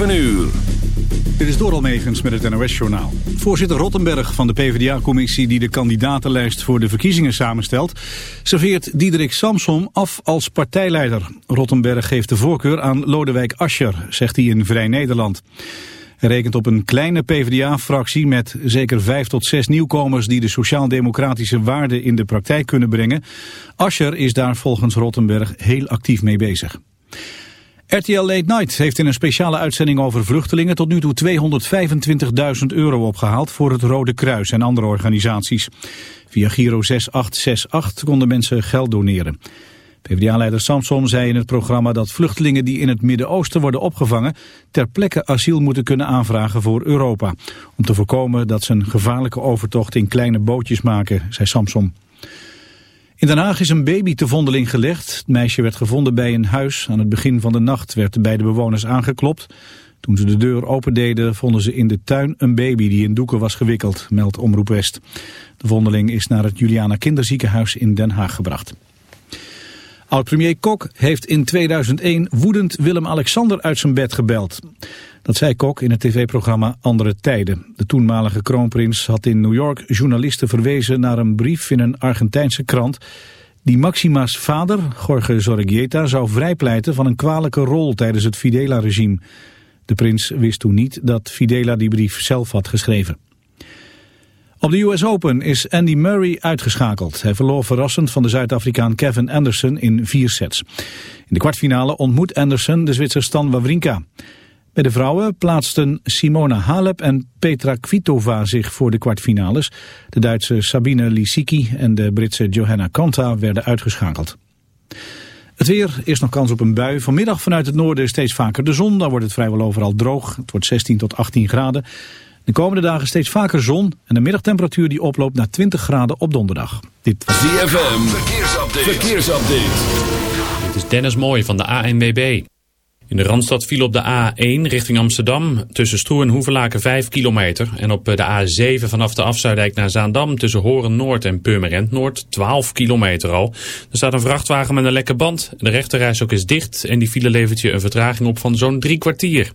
7 uur. Dit is Doral Megens met het NOS-journaal. Voorzitter Rottenberg van de PvdA-commissie die de kandidatenlijst voor de verkiezingen samenstelt... serveert Diederik Samsom af als partijleider. Rottenberg geeft de voorkeur aan Lodewijk Asscher, zegt hij in Vrij Nederland. Hij rekent op een kleine PvdA-fractie met zeker vijf tot zes nieuwkomers... die de sociaal-democratische waarden in de praktijk kunnen brengen. Asscher is daar volgens Rottenberg heel actief mee bezig. RTL Late Night heeft in een speciale uitzending over vluchtelingen tot nu toe 225.000 euro opgehaald voor het Rode Kruis en andere organisaties. Via Giro 6868 konden mensen geld doneren. PvdA-leider Samson zei in het programma dat vluchtelingen die in het Midden-Oosten worden opgevangen ter plekke asiel moeten kunnen aanvragen voor Europa. Om te voorkomen dat ze een gevaarlijke overtocht in kleine bootjes maken, zei Samson. In Den Haag is een baby te vondeling gelegd. Het meisje werd gevonden bij een huis. Aan het begin van de nacht werd bij de bewoners aangeklopt. Toen ze de deur opendeden vonden ze in de tuin een baby die in doeken was gewikkeld, meldt Omroep West. De vondeling is naar het Juliana Kinderziekenhuis in Den Haag gebracht. Oud-premier Kok heeft in 2001 woedend Willem-Alexander uit zijn bed gebeld. Dat zei Kok in het tv-programma Andere Tijden. De toenmalige kroonprins had in New York journalisten verwezen naar een brief in een Argentijnse krant... die Maxima's vader, Jorge Zorregieta, zou vrijpleiten van een kwalijke rol tijdens het Fidela-regime. De prins wist toen niet dat Fidela die brief zelf had geschreven. Op de US Open is Andy Murray uitgeschakeld. Hij verloor verrassend van de Zuid-Afrikaan Kevin Anderson in vier sets. In de kwartfinale ontmoet Anderson de Zwitser Stan Wawrinka. Bij de vrouwen plaatsten Simona Halep en Petra Kvitova zich voor de kwartfinales. De Duitse Sabine Lisicki en de Britse Johanna Konta werden uitgeschakeld. Het weer, is nog kans op een bui. Vanmiddag vanuit het noorden steeds vaker de zon. Dan wordt het vrijwel overal droog. Het wordt 16 tot 18 graden. De komende dagen steeds vaker zon en de middagtemperatuur die oploopt naar 20 graden op donderdag. Dit ZFM, verkeersupdate. verkeersupdate. Dit is Dennis Mooij van de ANWB. In de Randstad viel op de A1 richting Amsterdam tussen Stroe en Hoevelaken 5 kilometer. En op de A7 vanaf de Afzuidijk naar Zaandam tussen Horen Noord en Purmerend Noord 12 kilometer al. Er staat een vrachtwagen met een lekke band. De rechterreis ook is dicht en die file levert je een vertraging op van zo'n drie kwartier.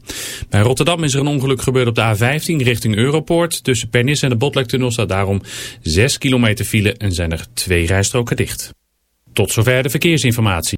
Bij Rotterdam is er een ongeluk gebeurd op de A15 richting Europoort. Tussen Pernis en de Botlektunnel staat daarom 6 kilometer file en zijn er twee rijstroken dicht. Tot zover de verkeersinformatie.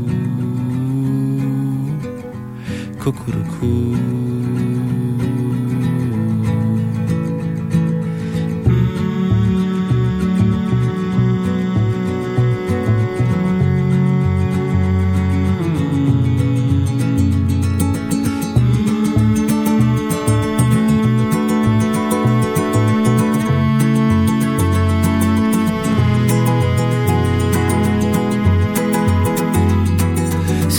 Cuckoo.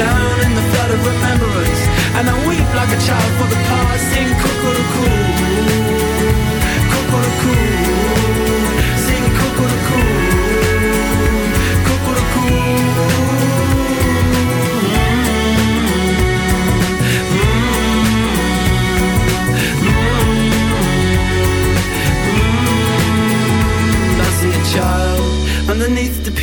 down in the flood of remembrance. And I weep like a child for the past. Sing cuckoo-cuckoo, cuckoo-cuckoo,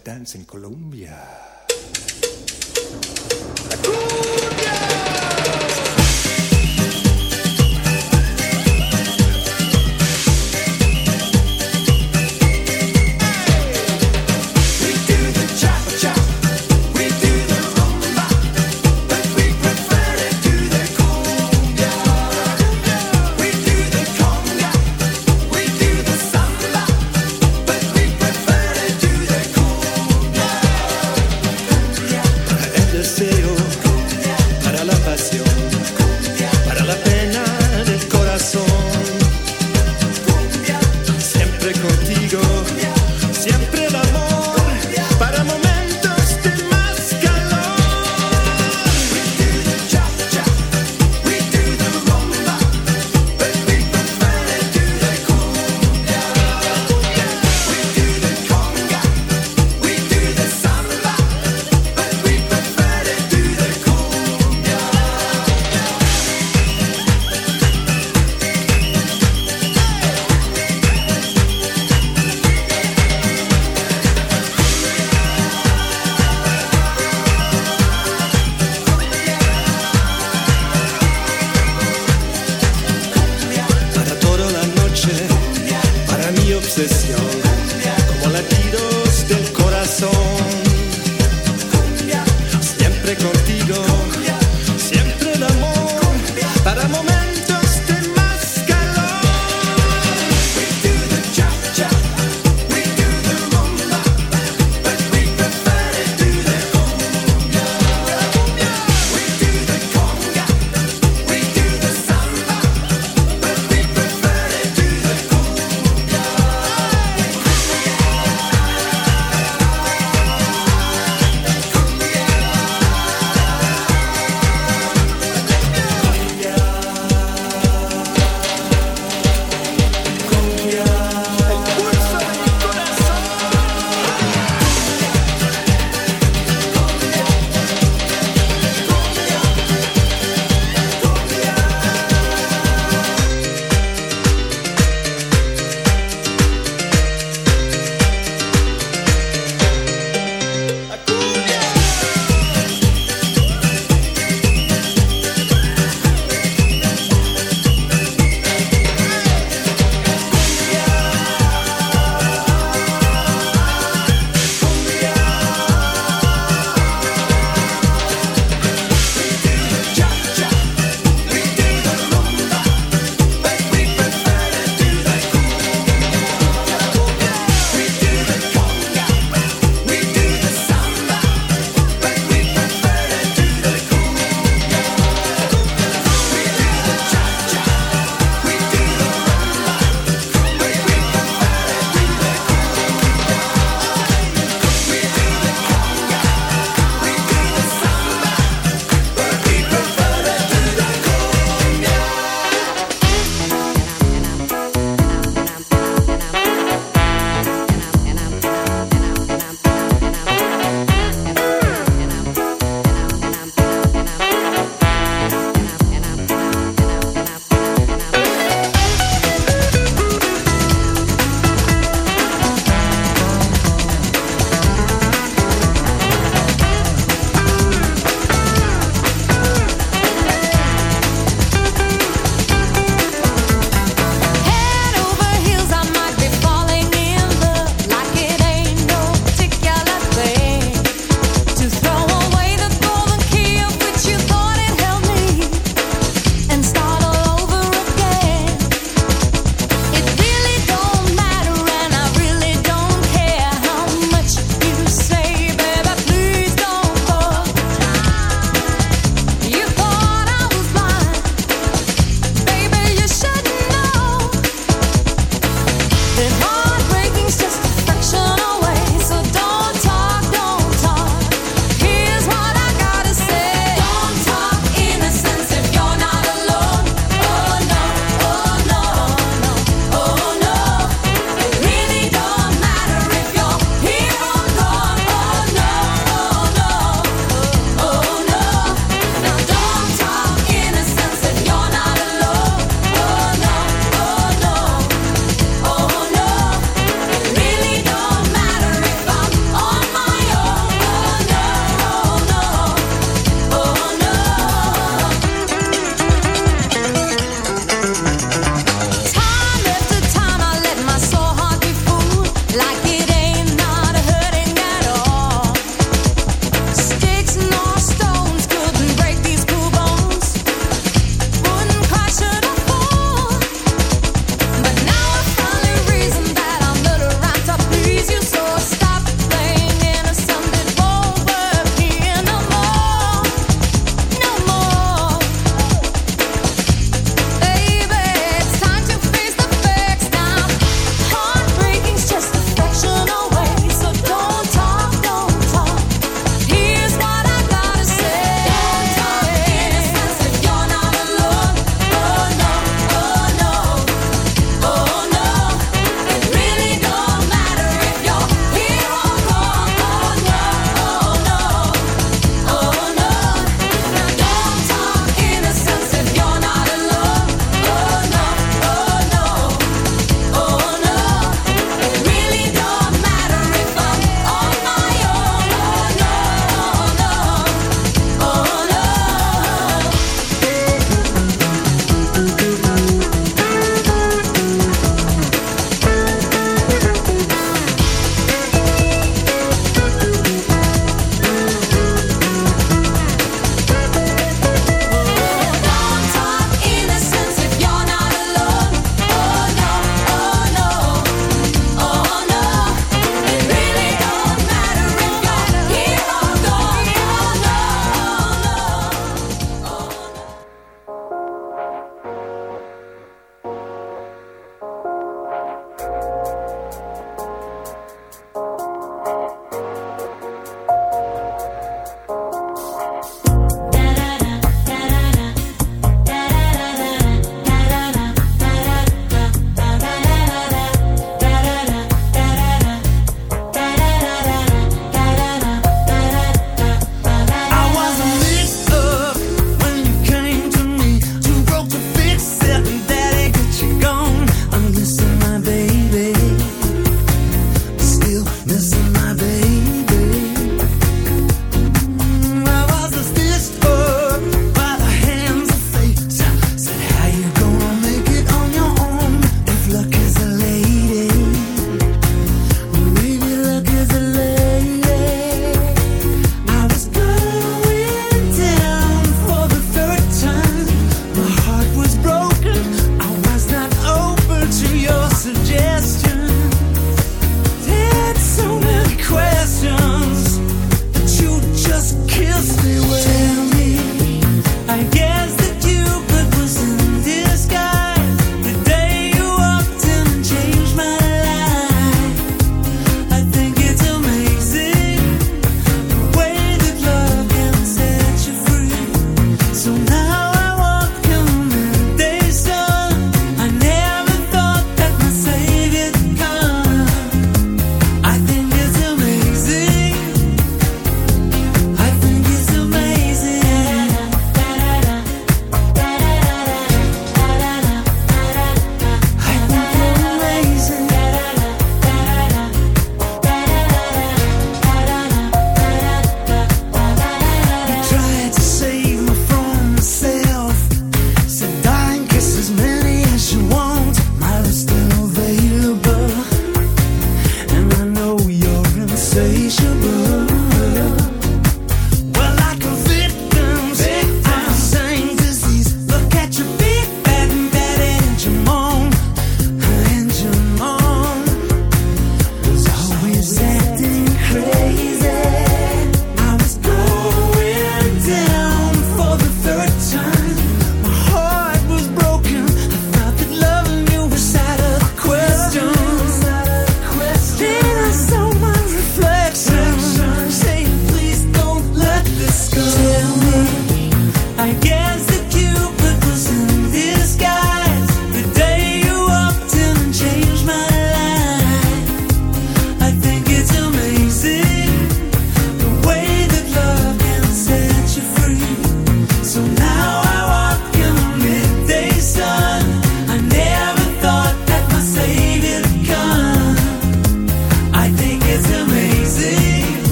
Mazatlán, en Colombia.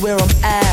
where I'm at.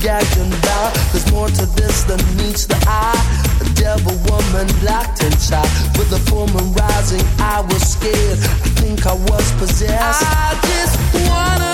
Gagged and. There's more to this than meets the eye. A devil woman locked inside. With the full moon rising, I was scared. I think I was possessed. I just wanna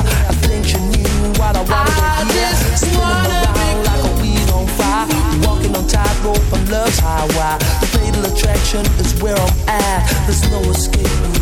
I think you knew what I wanted to hear. Spinning around like a weed on fire, walking on tightrope on love's highway. The fatal attraction is where I'm at. There's no escaping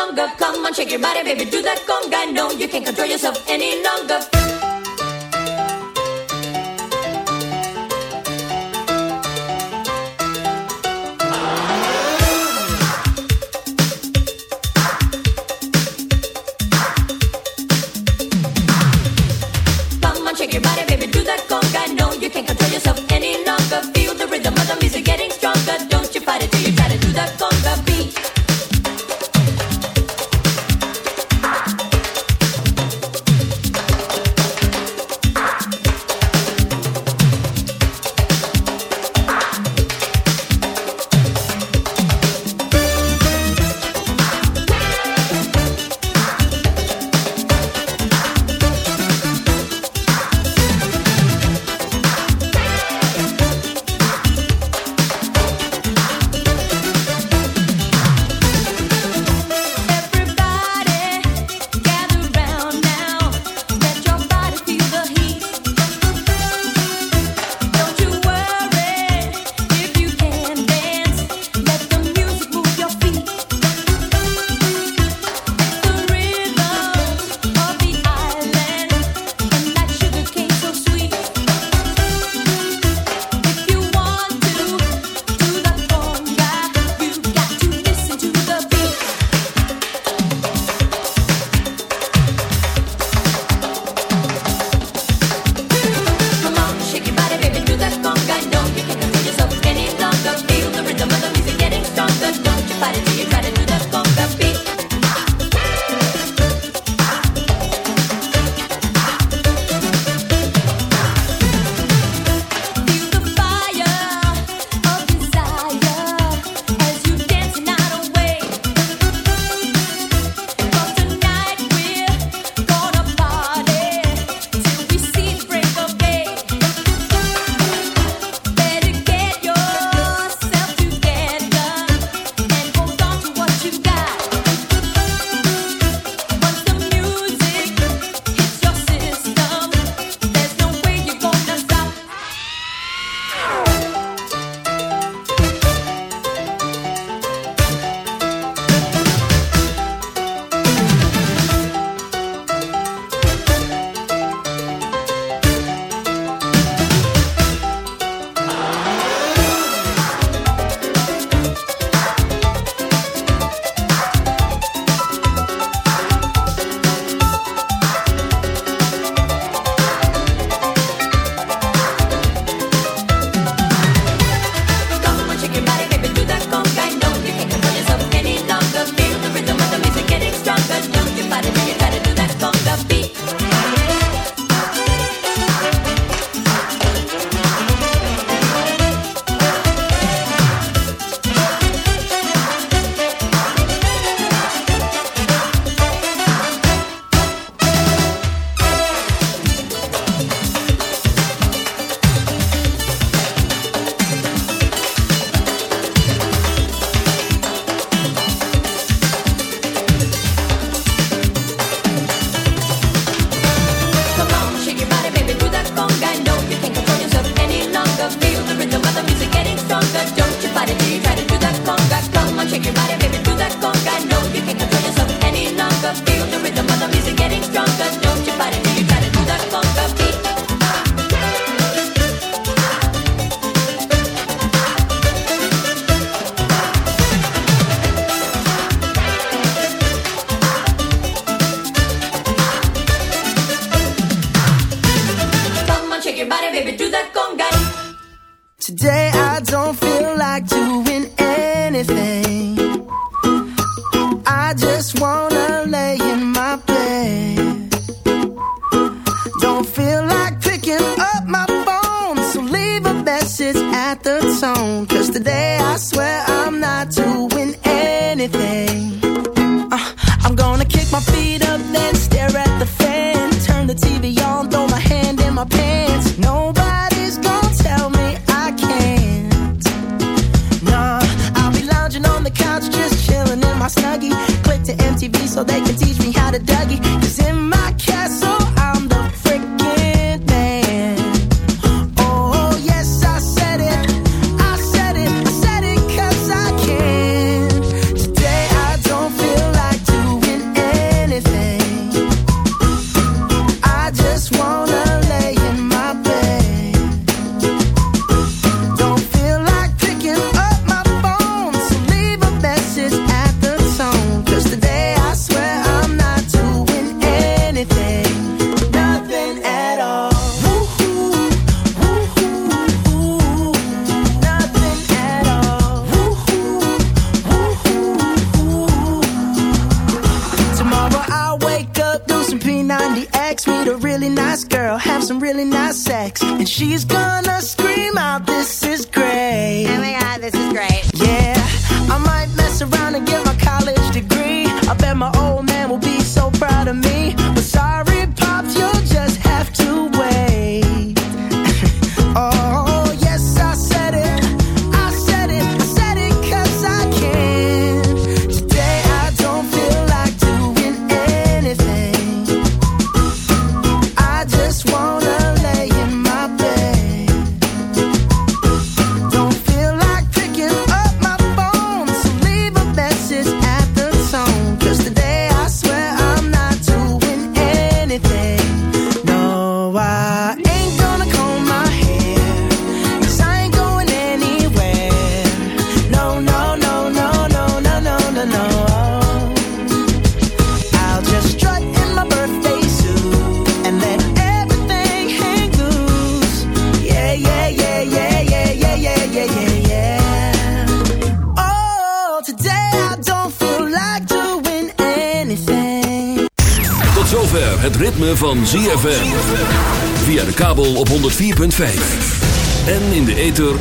Come on, shake your body, baby, do that